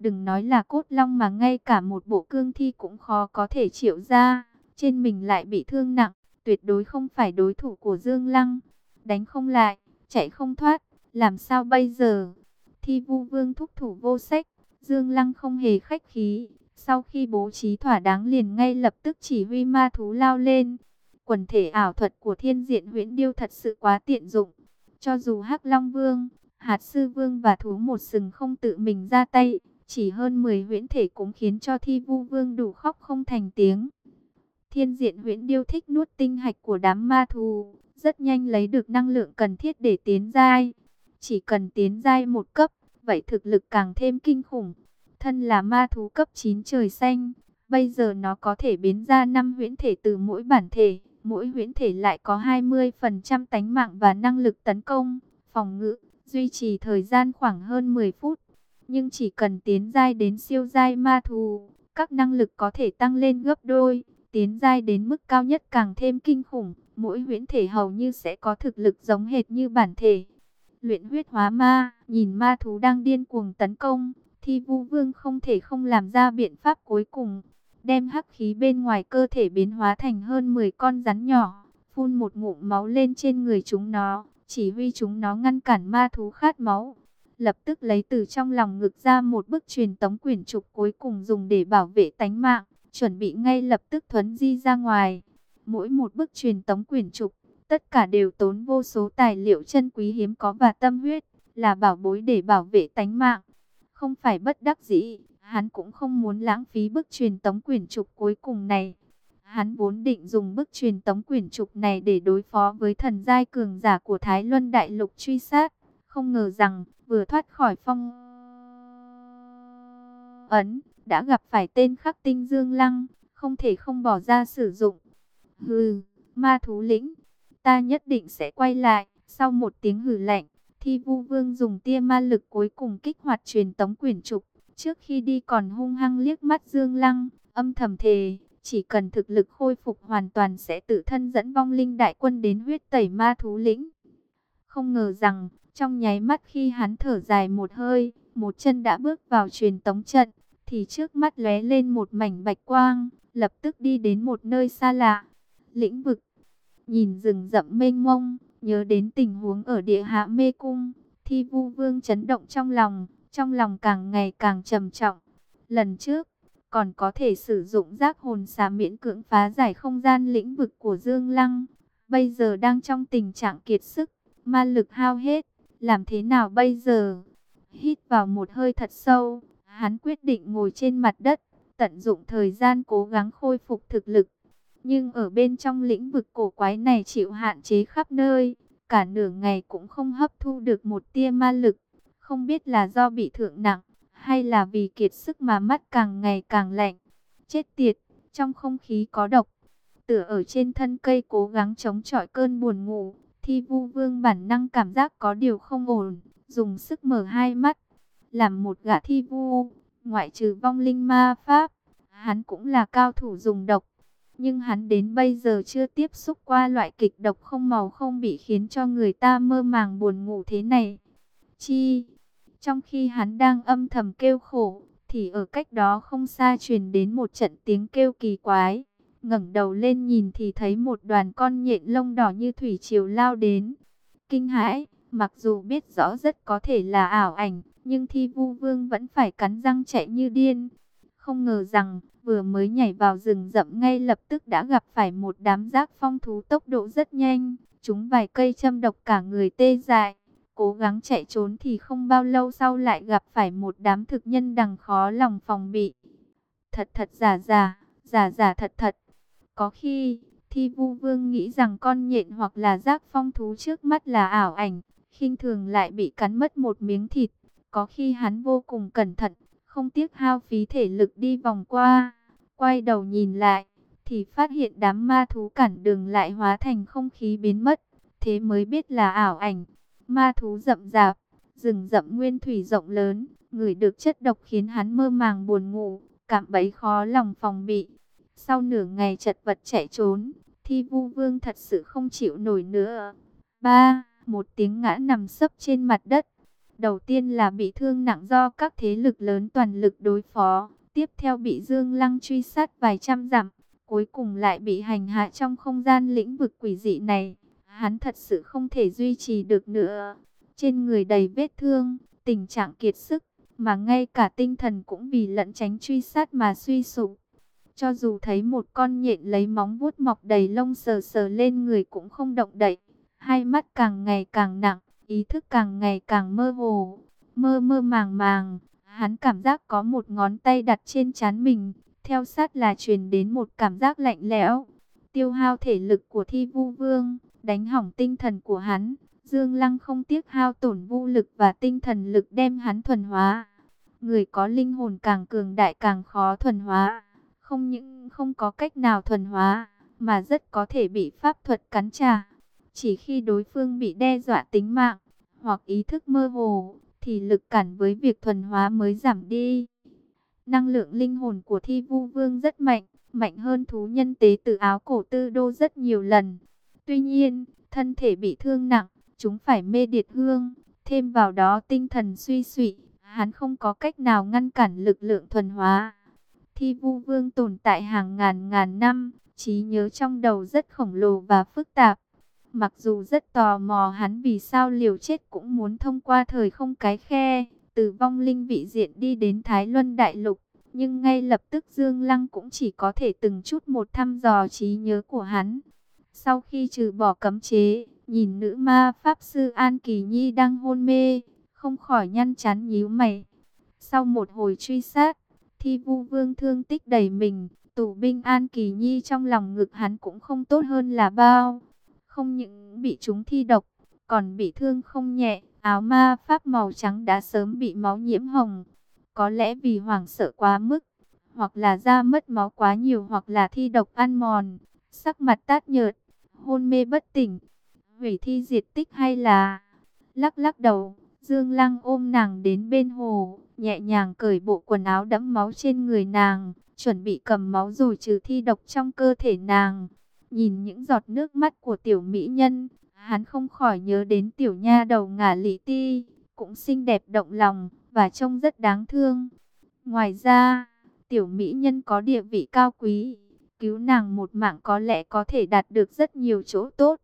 Đừng nói là cốt long mà ngay cả một bộ cương thi cũng khó có thể chịu ra. Trên mình lại bị thương nặng, tuyệt đối không phải đối thủ của Dương Lăng. Đánh không lại, chạy không thoát, làm sao bây giờ? Thi vu vương thúc thủ vô sách, Dương Lăng không hề khách khí, Sau khi bố trí thỏa đáng liền ngay lập tức chỉ huy ma thú lao lên. Quần thể ảo thuật của thiên diện huyễn điêu thật sự quá tiện dụng. Cho dù hắc Long Vương, Hạt Sư Vương và thú một sừng không tự mình ra tay, chỉ hơn 10 huyễn thể cũng khiến cho thi vu vương đủ khóc không thành tiếng. Thiên diện huyễn điêu thích nuốt tinh hạch của đám ma thú, rất nhanh lấy được năng lượng cần thiết để tiến giai. Chỉ cần tiến giai một cấp, vậy thực lực càng thêm kinh khủng. Thân là ma thú cấp 9 trời xanh, bây giờ nó có thể biến ra 5 huyễn thể từ mỗi bản thể. Mỗi huyễn thể lại có 20% tánh mạng và năng lực tấn công, phòng ngự, duy trì thời gian khoảng hơn 10 phút. Nhưng chỉ cần tiến giai đến siêu giai ma thú, các năng lực có thể tăng lên gấp đôi, tiến giai đến mức cao nhất càng thêm kinh khủng. Mỗi huyễn thể hầu như sẽ có thực lực giống hệt như bản thể. Luyện huyết hóa ma, nhìn ma thú đang điên cuồng tấn công, thì vu vương không thể không làm ra biện pháp cuối cùng. Đem hắc khí bên ngoài cơ thể biến hóa thành hơn 10 con rắn nhỏ, phun một ngụm máu lên trên người chúng nó, chỉ huy chúng nó ngăn cản ma thú khát máu lập tức lấy từ trong lòng ngực ra một bức truyền tống quyển trục cuối cùng dùng để bảo vệ tánh mạng, chuẩn bị ngay lập tức thuấn di ra ngoài. Mỗi một bức truyền tống quyển trục, tất cả đều tốn vô số tài liệu chân quý hiếm có và tâm huyết, là bảo bối để bảo vệ tánh mạng. Không phải bất đắc dĩ, hắn cũng không muốn lãng phí bức truyền tống quyển trục cuối cùng này. Hắn vốn định dùng bức truyền tống quyển trục này để đối phó với thần giai cường giả của Thái Luân Đại Lục truy sát. Không ngờ rằng, vừa thoát khỏi phong ấn, đã gặp phải tên khắc tinh Dương Lăng, không thể không bỏ ra sử dụng. Hừ, ma thú lĩnh, ta nhất định sẽ quay lại. Sau một tiếng hừ lạnh, Thi Vu Vương dùng tia ma lực cuối cùng kích hoạt truyền tống quyển trục. Trước khi đi còn hung hăng liếc mắt Dương Lăng, âm thầm thề, chỉ cần thực lực khôi phục hoàn toàn sẽ tự thân dẫn vong linh đại quân đến huyết tẩy ma thú lĩnh. Không ngờ rằng, trong nháy mắt khi hắn thở dài một hơi, một chân đã bước vào truyền tống trận, thì trước mắt lóe lên một mảnh bạch quang, lập tức đi đến một nơi xa lạ. Lĩnh vực, nhìn rừng rậm mênh mông, nhớ đến tình huống ở địa hạ mê cung, thi vu vương chấn động trong lòng, trong lòng càng ngày càng trầm trọng. Lần trước, còn có thể sử dụng giác hồn xà miễn cưỡng phá giải không gian lĩnh vực của Dương Lăng, bây giờ đang trong tình trạng kiệt sức, ma lực hao hết, làm thế nào bây giờ? Hít vào một hơi thật sâu, hắn quyết định ngồi trên mặt đất, tận dụng thời gian cố gắng khôi phục thực lực. Nhưng ở bên trong lĩnh vực cổ quái này chịu hạn chế khắp nơi, cả nửa ngày cũng không hấp thu được một tia ma lực. Không biết là do bị thượng nặng, hay là vì kiệt sức mà mắt càng ngày càng lạnh. Chết tiệt, trong không khí có độc. Tựa ở trên thân cây cố gắng chống chọi cơn buồn ngủ, Thi vu vương bản năng cảm giác có điều không ổn, dùng sức mở hai mắt. Làm một gã thi vu, ngoại trừ vong linh ma pháp, hắn cũng là cao thủ dùng độc. Nhưng hắn đến bây giờ chưa tiếp xúc qua loại kịch độc không màu không bị khiến cho người ta mơ màng buồn ngủ thế này. Chi, trong khi hắn đang âm thầm kêu khổ, thì ở cách đó không xa truyền đến một trận tiếng kêu kỳ quái ngẩng đầu lên nhìn thì thấy một đoàn con nhện lông đỏ như thủy triều lao đến. Kinh hãi, mặc dù biết rõ rất có thể là ảo ảnh, nhưng thi vu vương vẫn phải cắn răng chạy như điên. Không ngờ rằng, vừa mới nhảy vào rừng rậm ngay lập tức đã gặp phải một đám giác phong thú tốc độ rất nhanh. Chúng vài cây châm độc cả người tê dại. Cố gắng chạy trốn thì không bao lâu sau lại gặp phải một đám thực nhân đằng khó lòng phòng bị. Thật thật giả giả, giả giả thật thật. Có khi, Thi Vu Vương nghĩ rằng con nhện hoặc là giác phong thú trước mắt là ảo ảnh, khinh thường lại bị cắn mất một miếng thịt. Có khi hắn vô cùng cẩn thận, không tiếc hao phí thể lực đi vòng qua, quay đầu nhìn lại, thì phát hiện đám ma thú cản đường lại hóa thành không khí biến mất, thế mới biết là ảo ảnh. Ma thú rậm rạp, rừng rậm nguyên thủy rộng lớn, người được chất độc khiến hắn mơ màng buồn ngủ, cảm bấy khó lòng phòng bị. Sau nửa ngày chật vật chạy trốn, thi vu vương thật sự không chịu nổi nữa. Ba, một tiếng ngã nằm sấp trên mặt đất. Đầu tiên là bị thương nặng do các thế lực lớn toàn lực đối phó. Tiếp theo bị Dương Lăng truy sát vài trăm dặm. Cuối cùng lại bị hành hạ trong không gian lĩnh vực quỷ dị này. Hắn thật sự không thể duy trì được nữa. Trên người đầy vết thương, tình trạng kiệt sức. mà ngay cả tinh thần cũng vì lẫn tránh truy sát mà suy sụp. Cho dù thấy một con nhện lấy móng vuốt mọc đầy lông sờ sờ lên người cũng không động đậy, hai mắt càng ngày càng nặng, ý thức càng ngày càng mơ hồ, mơ mơ màng màng, hắn cảm giác có một ngón tay đặt trên trán mình, theo sát là truyền đến một cảm giác lạnh lẽo, tiêu hao thể lực của thi vu vương, đánh hỏng tinh thần của hắn. Dương Lăng không tiếc hao tổn vu lực và tinh thần lực đem hắn thuần hóa. Người có linh hồn càng cường đại càng khó thuần hóa. Không những không có cách nào thuần hóa, mà rất có thể bị pháp thuật cắn trả. Chỉ khi đối phương bị đe dọa tính mạng, hoặc ý thức mơ hồ, thì lực cản với việc thuần hóa mới giảm đi. Năng lượng linh hồn của thi vu vương rất mạnh, mạnh hơn thú nhân tế từ áo cổ tư đô rất nhiều lần. Tuy nhiên, thân thể bị thương nặng, chúng phải mê điệt hương, thêm vào đó tinh thần suy sụy, hắn không có cách nào ngăn cản lực lượng thuần hóa. Thi vu vương tồn tại hàng ngàn ngàn năm, trí nhớ trong đầu rất khổng lồ và phức tạp. Mặc dù rất tò mò hắn vì sao liều chết cũng muốn thông qua thời không cái khe, từ vong linh vị diện đi đến Thái Luân Đại Lục. Nhưng ngay lập tức Dương Lăng cũng chỉ có thể từng chút một thăm dò trí nhớ của hắn. Sau khi trừ bỏ cấm chế, nhìn nữ ma Pháp Sư An Kỳ Nhi đang hôn mê, không khỏi nhăn chán nhíu mày. Sau một hồi truy sát, thi vu vương thương tích đầy mình, tù binh An Kỳ Nhi trong lòng ngực hắn cũng không tốt hơn là bao. Không những bị chúng thi độc, còn bị thương không nhẹ, áo ma Pháp màu trắng đã sớm bị máu nhiễm hồng. Có lẽ vì hoảng sợ quá mức, hoặc là da mất máu quá nhiều hoặc là thi độc ăn mòn, sắc mặt tát nhợt, hôn mê bất tỉnh, hủy thi diệt tích hay là... Lắc lắc đầu, Dương Lăng ôm nàng đến bên hồ, nhẹ nhàng cởi bộ quần áo đẫm máu trên người nàng, chuẩn bị cầm máu rồi trừ thi độc trong cơ thể nàng. Nhìn những giọt nước mắt của tiểu mỹ nhân, hắn không khỏi nhớ đến tiểu nha đầu ngả lý ti, cũng xinh đẹp động lòng, và trông rất đáng thương. Ngoài ra, tiểu mỹ nhân có địa vị cao quý, cứu nàng một mạng có lẽ có thể đạt được rất nhiều chỗ tốt.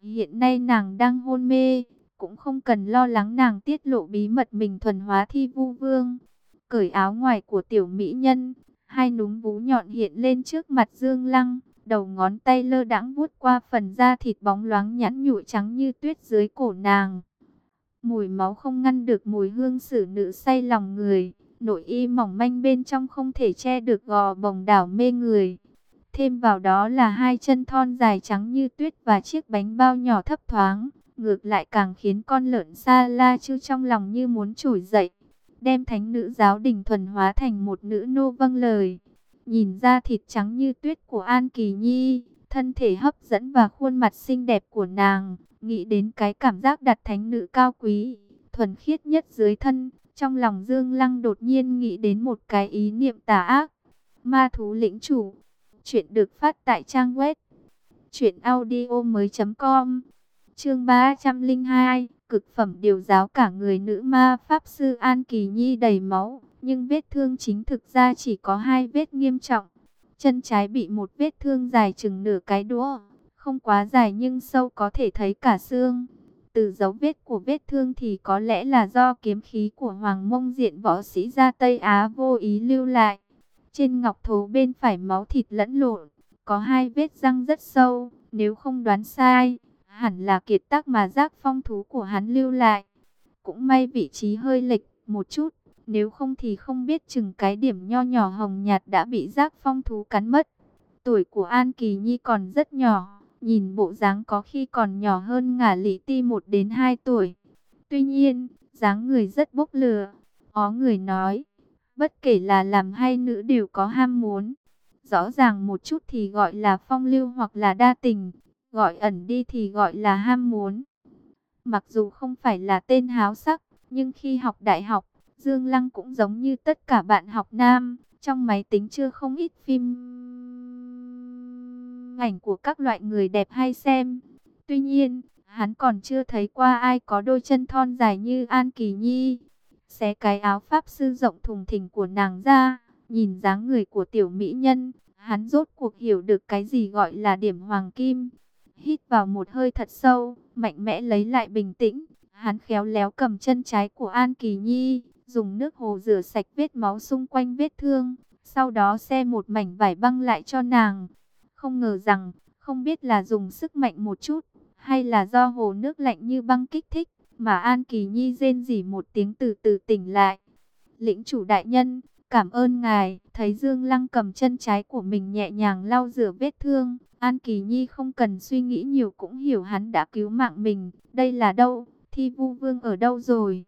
Hiện nay nàng đang hôn mê, cũng không cần lo lắng nàng tiết lộ bí mật mình thuần hóa thi vu vương. Cởi áo ngoài của tiểu mỹ nhân, hai núm vú nhọn hiện lên trước mặt Dương Lăng, đầu ngón tay lơ đãng vuốt qua phần da thịt bóng loáng nhẵn nhụi trắng như tuyết dưới cổ nàng. Mùi máu không ngăn được mùi hương xử nữ say lòng người, nội y mỏng manh bên trong không thể che được gò bồng đảo mê người. Thêm vào đó là hai chân thon dài trắng như tuyết và chiếc bánh bao nhỏ thấp thoáng. Ngược lại càng khiến con lợn xa la chư trong lòng như muốn trỗi dậy. Đem thánh nữ giáo đình thuần hóa thành một nữ nô vâng lời. Nhìn ra thịt trắng như tuyết của An Kỳ Nhi, thân thể hấp dẫn và khuôn mặt xinh đẹp của nàng. Nghĩ đến cái cảm giác đặt thánh nữ cao quý, thuần khiết nhất dưới thân. Trong lòng Dương Lăng đột nhiên nghĩ đến một cái ý niệm tà ác. Ma thú lĩnh chủ Chuyện được phát tại trang web truyệnaudiomoi.com. Chương 302, cực phẩm điều giáo cả người nữ ma pháp sư An Kỳ Nhi đầy máu, nhưng vết thương chính thực ra chỉ có hai vết nghiêm trọng. Chân trái bị một vết thương dài chừng nửa cái đũa, không quá dài nhưng sâu có thể thấy cả xương. Từ dấu vết của vết thương thì có lẽ là do kiếm khí của Hoàng Mông Diện võ sĩ ra Tây Á vô ý lưu lại. Trên ngọc thố bên phải máu thịt lẫn lộn, có hai vết răng rất sâu, nếu không đoán sai, hẳn là kiệt tác mà giác phong thú của hắn lưu lại. Cũng may vị trí hơi lệch một chút, nếu không thì không biết chừng cái điểm nho nhỏ hồng nhạt đã bị giác phong thú cắn mất. Tuổi của An Kỳ Nhi còn rất nhỏ, nhìn bộ dáng có khi còn nhỏ hơn ngả lý ti 1 đến 2 tuổi. Tuy nhiên, dáng người rất bốc lửa. Ó người nói, Bất kể là làm hay nữ đều có ham muốn. Rõ ràng một chút thì gọi là phong lưu hoặc là đa tình, gọi ẩn đi thì gọi là ham muốn. Mặc dù không phải là tên háo sắc, nhưng khi học đại học, Dương Lăng cũng giống như tất cả bạn học nam, trong máy tính chưa không ít phim ảnh của các loại người đẹp hay xem. Tuy nhiên, hắn còn chưa thấy qua ai có đôi chân thon dài như An Kỳ Nhi xé cái áo pháp sư rộng thùng thình của nàng ra, nhìn dáng người của tiểu mỹ nhân, hắn rốt cuộc hiểu được cái gì gọi là điểm hoàng kim. Hít vào một hơi thật sâu, mạnh mẽ lấy lại bình tĩnh, hắn khéo léo cầm chân trái của An Kỳ Nhi, dùng nước hồ rửa sạch vết máu xung quanh vết thương, sau đó xe một mảnh vải băng lại cho nàng. Không ngờ rằng, không biết là dùng sức mạnh một chút, hay là do hồ nước lạnh như băng kích thích, mà An Kỳ Nhi rên rỉ một tiếng từ từ tỉnh lại. Lĩnh chủ đại nhân, cảm ơn ngài, thấy Dương Lăng cầm chân trái của mình nhẹ nhàng lau rửa vết thương. An Kỳ Nhi không cần suy nghĩ nhiều cũng hiểu hắn đã cứu mạng mình. Đây là đâu? Thi Vu Vương ở đâu rồi?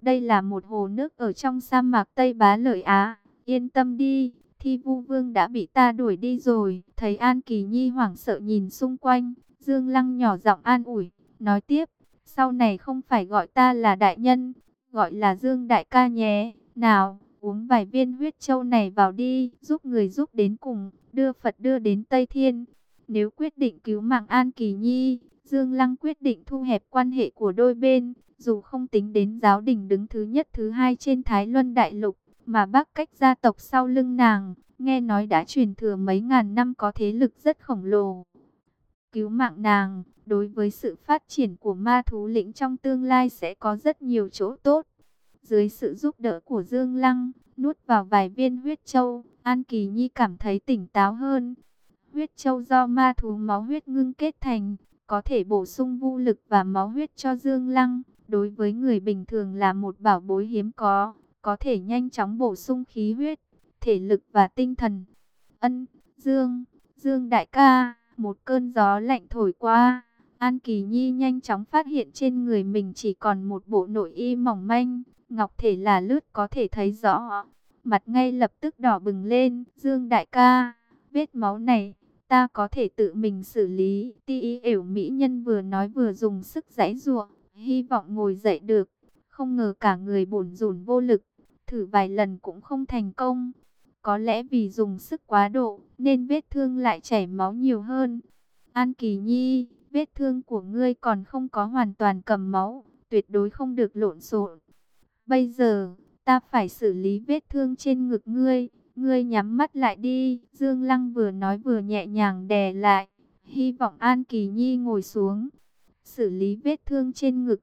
Đây là một hồ nước ở trong sa mạc Tây Bá Lợi Á. Yên tâm đi, Thi Vu Vương đã bị ta đuổi đi rồi. Thấy An Kỳ Nhi hoảng sợ nhìn xung quanh, Dương Lăng nhỏ giọng an ủi, nói tiếp, sau này không phải gọi ta là đại nhân, gọi là Dương Đại ca nhé. Nào, uống vài viên huyết châu này vào đi, giúp người giúp đến cùng, đưa Phật đưa đến Tây Thiên. Nếu quyết định cứu mạng An Kỳ Nhi, Dương Lăng quyết định thu hẹp quan hệ của đôi bên, dù không tính đến giáo đình đứng thứ nhất thứ hai trên Thái Luân Đại Lục, mà bác cách gia tộc sau lưng nàng, nghe nói đã truyền thừa mấy ngàn năm có thế lực rất khổng lồ. Cứu mạng nàng, đối với sự phát triển của ma thú lĩnh trong tương lai sẽ có rất nhiều chỗ tốt. Dưới sự giúp đỡ của Dương Lăng, nuốt vào vài viên huyết châu, An Kỳ Nhi cảm thấy tỉnh táo hơn. Huyết châu do ma thú máu huyết ngưng kết thành, có thể bổ sung vô lực và máu huyết cho Dương Lăng. Đối với người bình thường là một bảo bối hiếm có, có thể nhanh chóng bổ sung khí huyết, thể lực và tinh thần. Ân, Dương, Dương đại ca, một cơn gió lạnh thổi qua. An Kỳ Nhi nhanh chóng phát hiện trên người mình chỉ còn một bộ nội y mỏng manh, ngọc thể là lướt có thể thấy rõ. Mặt ngay lập tức đỏ bừng lên, Dương đại ca, vết máu này, ta có thể tự mình xử lý. Ti y ểu mỹ nhân vừa nói vừa dùng sức giãy giụa, hy vọng ngồi dậy được. Không ngờ cả người bổn rủn vô lực, thử vài lần cũng không thành công. Có lẽ vì dùng sức quá độ, nên vết thương lại chảy máu nhiều hơn. An Kỳ Nhi, vết thương của ngươi còn không có hoàn toàn cầm máu, tuyệt đối không được lộn xộn. Bây giờ, ta phải xử lý vết thương trên ngực ngươi, ngươi nhắm mắt lại đi. Dương Lăng vừa nói vừa nhẹ nhàng đè lại, hy vọng An Kỳ Nhi ngồi xuống, xử lý vết thương trên ngực.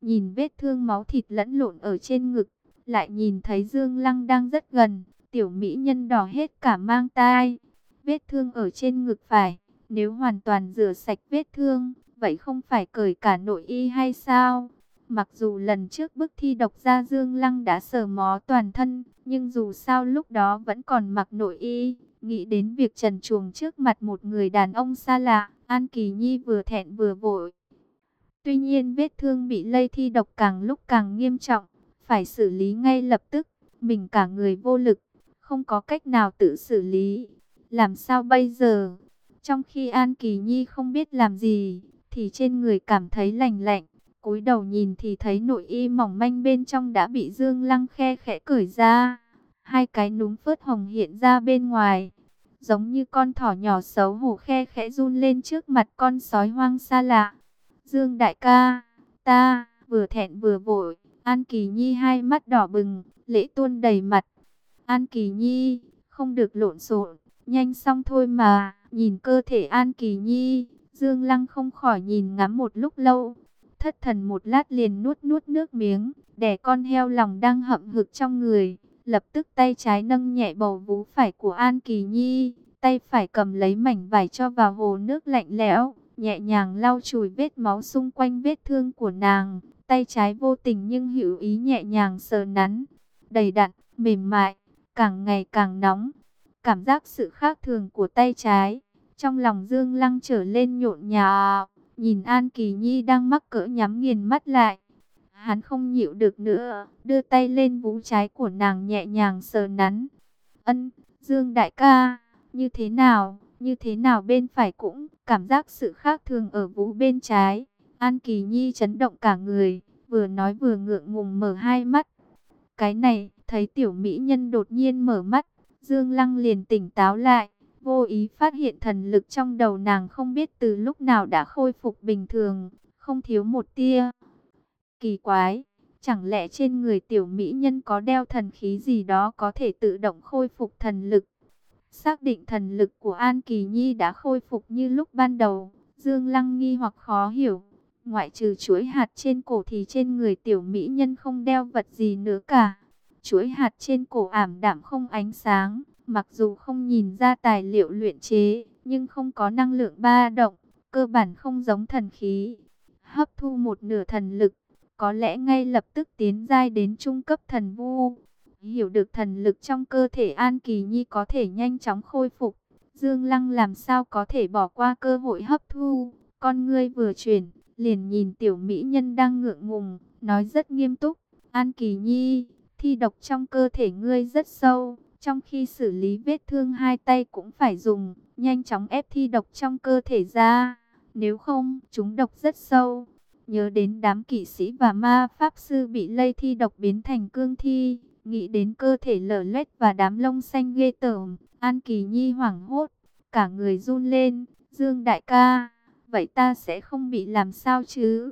Nhìn vết thương máu thịt lẫn lộn ở trên ngực, lại nhìn thấy Dương Lăng đang rất gần, tiểu mỹ nhân đỏ hết cả mang tai. Vết thương ở trên ngực phải, nếu hoàn toàn rửa sạch vết thương, vậy không phải cởi cả nội y hay sao? Mặc dù lần trước bức thi độc ra Dương Lăng đã sờ mó toàn thân, nhưng dù sao lúc đó vẫn còn mặc nội y. Nghĩ đến việc trần chuồng trước mặt một người đàn ông xa lạ, An Kỳ Nhi vừa thẹn vừa vội. Tuy nhiên vết thương bị lây thi độc càng lúc càng nghiêm trọng, phải xử lý ngay lập tức, mình cả người vô lực, không có cách nào tự xử lý. Làm sao bây giờ? Trong khi An Kỳ Nhi không biết làm gì, thì trên người cảm thấy lạnh lạnh cúi đầu nhìn thì thấy nội y mỏng manh bên trong đã bị Dương Lăng khe khẽ cởi ra. Hai cái núm phớt hồng hiện ra bên ngoài. Giống như con thỏ nhỏ xấu hổ khe khẽ run lên trước mặt con sói hoang xa lạ. Dương đại ca, ta, vừa thẹn vừa vội. An Kỳ Nhi hai mắt đỏ bừng, lễ tuôn đầy mặt. An Kỳ Nhi, không được lộn xộn, nhanh xong thôi mà. Nhìn cơ thể An Kỳ Nhi, Dương Lăng không khỏi nhìn ngắm một lúc lâu. Thất thần một lát liền nuốt nuốt nước miếng, đẻ con heo lòng đang hậm hực trong người. Lập tức tay trái nâng nhẹ bầu vú phải của An Kỳ Nhi, tay phải cầm lấy mảnh vải cho vào hồ nước lạnh lẽo, nhẹ nhàng lau chùi vết máu xung quanh vết thương của nàng. Tay trái vô tình nhưng hữu ý nhẹ nhàng sờ nắn, đầy đặn, mềm mại, càng ngày càng nóng. Cảm giác sự khác thường của tay trái, trong lòng Dương Lăng trở lên nhộn nhạo, nhìn An Kỳ Nhi đang mắc cỡ nhắm nghiền mắt lại. Hắn không nhịu được nữa, đưa tay lên vú trái của nàng nhẹ nhàng sờ nắn. Ân, Dương đại ca, như thế nào, như thế nào bên phải cũng cảm giác sự khác thường ở vú bên trái. An Kỳ Nhi chấn động cả người, vừa nói vừa ngượng ngùng mở hai mắt. Cái này, thấy tiểu mỹ nhân đột nhiên mở mắt, Dương Lăng liền tỉnh táo lại, vô ý phát hiện thần lực trong đầu nàng không biết từ lúc nào đã khôi phục bình thường, không thiếu một tia. Kỳ quái, chẳng lẽ trên người tiểu mỹ nhân có đeo thần khí gì đó có thể tự động khôi phục thần lực? Xác định thần lực của An Kỳ Nhi đã khôi phục như lúc ban đầu, Dương Lăng nghi hoặc khó hiểu, Ngoại trừ chuỗi hạt trên cổ thì trên người tiểu mỹ nhân không đeo vật gì nữa cả. Chuỗi hạt trên cổ ảm đạm không ánh sáng, mặc dù không nhìn ra tài liệu luyện chế, nhưng không có năng lượng ba động, cơ bản không giống thần khí. Hấp thu một nửa thần lực, có lẽ ngay lập tức tiến giai đến trung cấp thần vu. Hiểu được thần lực trong cơ thể An Kỳ Nhi có thể nhanh chóng khôi phục. Dương Lăng làm sao có thể bỏ qua cơ hội hấp thu. Con ngươi vừa chuyển, liền nhìn tiểu mỹ nhân đang ngượng ngùng, nói rất nghiêm túc. An Kỳ Nhi, thi độc trong cơ thể ngươi rất sâu. Trong khi xử lý vết thương hai tay cũng phải dùng, nhanh chóng ép thi độc trong cơ thể ra. Nếu không, chúng độc rất sâu. Nhớ đến đám kỵ sĩ và ma pháp sư bị lây thi độc biến thành cương thi. Nghĩ đến cơ thể lở loét và đám lông xanh ghê tởm. An Kỳ Nhi hoảng hốt. Cả người run lên. Dương đại ca. Vậy ta sẽ không bị làm sao chứ?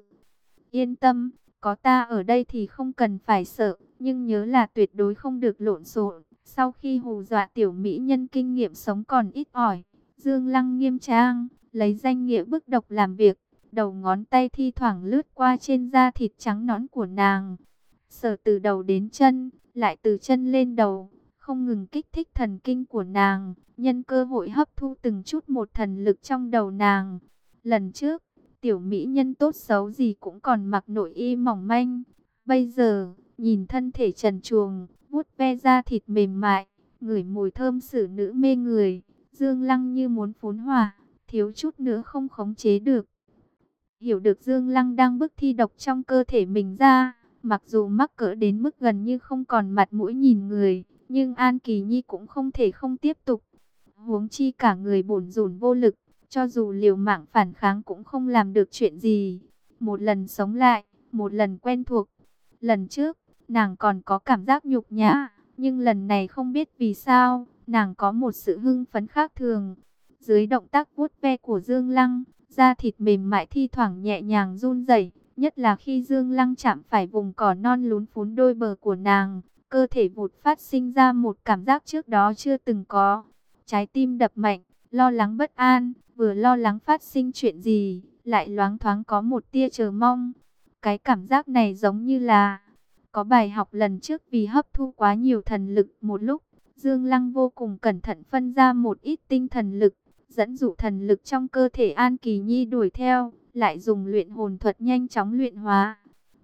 Yên tâm. Có ta ở đây thì không cần phải sợ. Nhưng nhớ là tuyệt đối không được lộn xộn. Sau khi hù dọa tiểu mỹ nhân kinh nghiệm sống còn ít ỏi. Dương Lăng nghiêm trang. Lấy danh nghĩa bức độc làm việc đầu ngón tay thi thoảng lướt qua trên da thịt trắng nõn của nàng. Sở từ đầu đến chân, lại từ chân lên đầu, không ngừng kích thích thần kinh của nàng, nhân cơ hội hấp thu từng chút một thần lực trong đầu nàng. Lần trước, tiểu mỹ nhân tốt xấu gì cũng còn mặc nội y mỏng manh. Bây giờ, nhìn thân thể trần truồng, vuốt ve da thịt mềm mại, ngửi mùi thơm xử nữ mê người, dương lăng như muốn phốn hòa thiếu chút nữa không khống chế được. Hiểu được Dương Lăng đang bức thi độc trong cơ thể mình ra, mặc dù mắc cỡ đến mức gần như không còn mặt mũi nhìn người, nhưng An Kỳ Nhi cũng không thể không tiếp tục. Huống chi cả người bổn rủn vô lực, cho dù liều mạng phản kháng cũng không làm được chuyện gì. Một lần sống lại, một lần quen thuộc. Lần trước, nàng còn có cảm giác nhục nhã, nhưng lần này không biết vì sao, nàng có một sự hưng phấn khác thường. Dưới động tác vuốt ve của Dương Lăng, Da thịt mềm mại thi thoảng nhẹ nhàng run rẩy, nhất là khi Dương Lăng chạm phải vùng cỏ non lún phún đôi bờ của nàng, cơ thể vụt phát sinh ra một cảm giác trước đó chưa từng có. Trái tim đập mạnh, lo lắng bất an, vừa lo lắng phát sinh chuyện gì, lại loáng thoáng có một tia chờ mong. Cái cảm giác này giống như là có bài học lần trước vì hấp thu quá nhiều thần lực một lúc. Dương Lăng vô cùng cẩn thận phân ra một ít tinh thần lực, dẫn dụ thần lực trong cơ thể An Kỳ Nhi đuổi theo, lại dùng luyện hồn thuật nhanh chóng luyện hóa.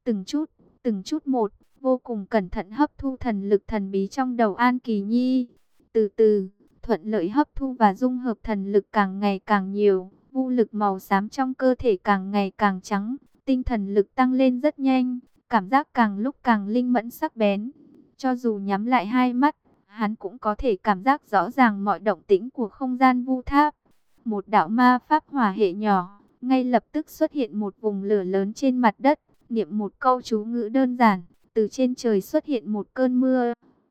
Từng chút, từng chút một, vô cùng cẩn thận hấp thu thần lực thần bí trong đầu An Kỳ Nhi. Từ từ, thuận lợi hấp thu và dung hợp thần lực càng ngày càng nhiều, vu lực màu xám trong cơ thể càng ngày càng trắng, tinh thần lực tăng lên rất nhanh, cảm giác càng lúc càng linh mẫn sắc bén. Cho dù nhắm lại hai mắt, hắn cũng có thể cảm giác rõ ràng mọi động tĩnh của không gian vu tháp. Một đạo ma pháp hỏa hệ nhỏ, ngay lập tức xuất hiện một vùng lửa lớn trên mặt đất, niệm một câu chú ngữ đơn giản, từ trên trời xuất hiện một cơn mưa,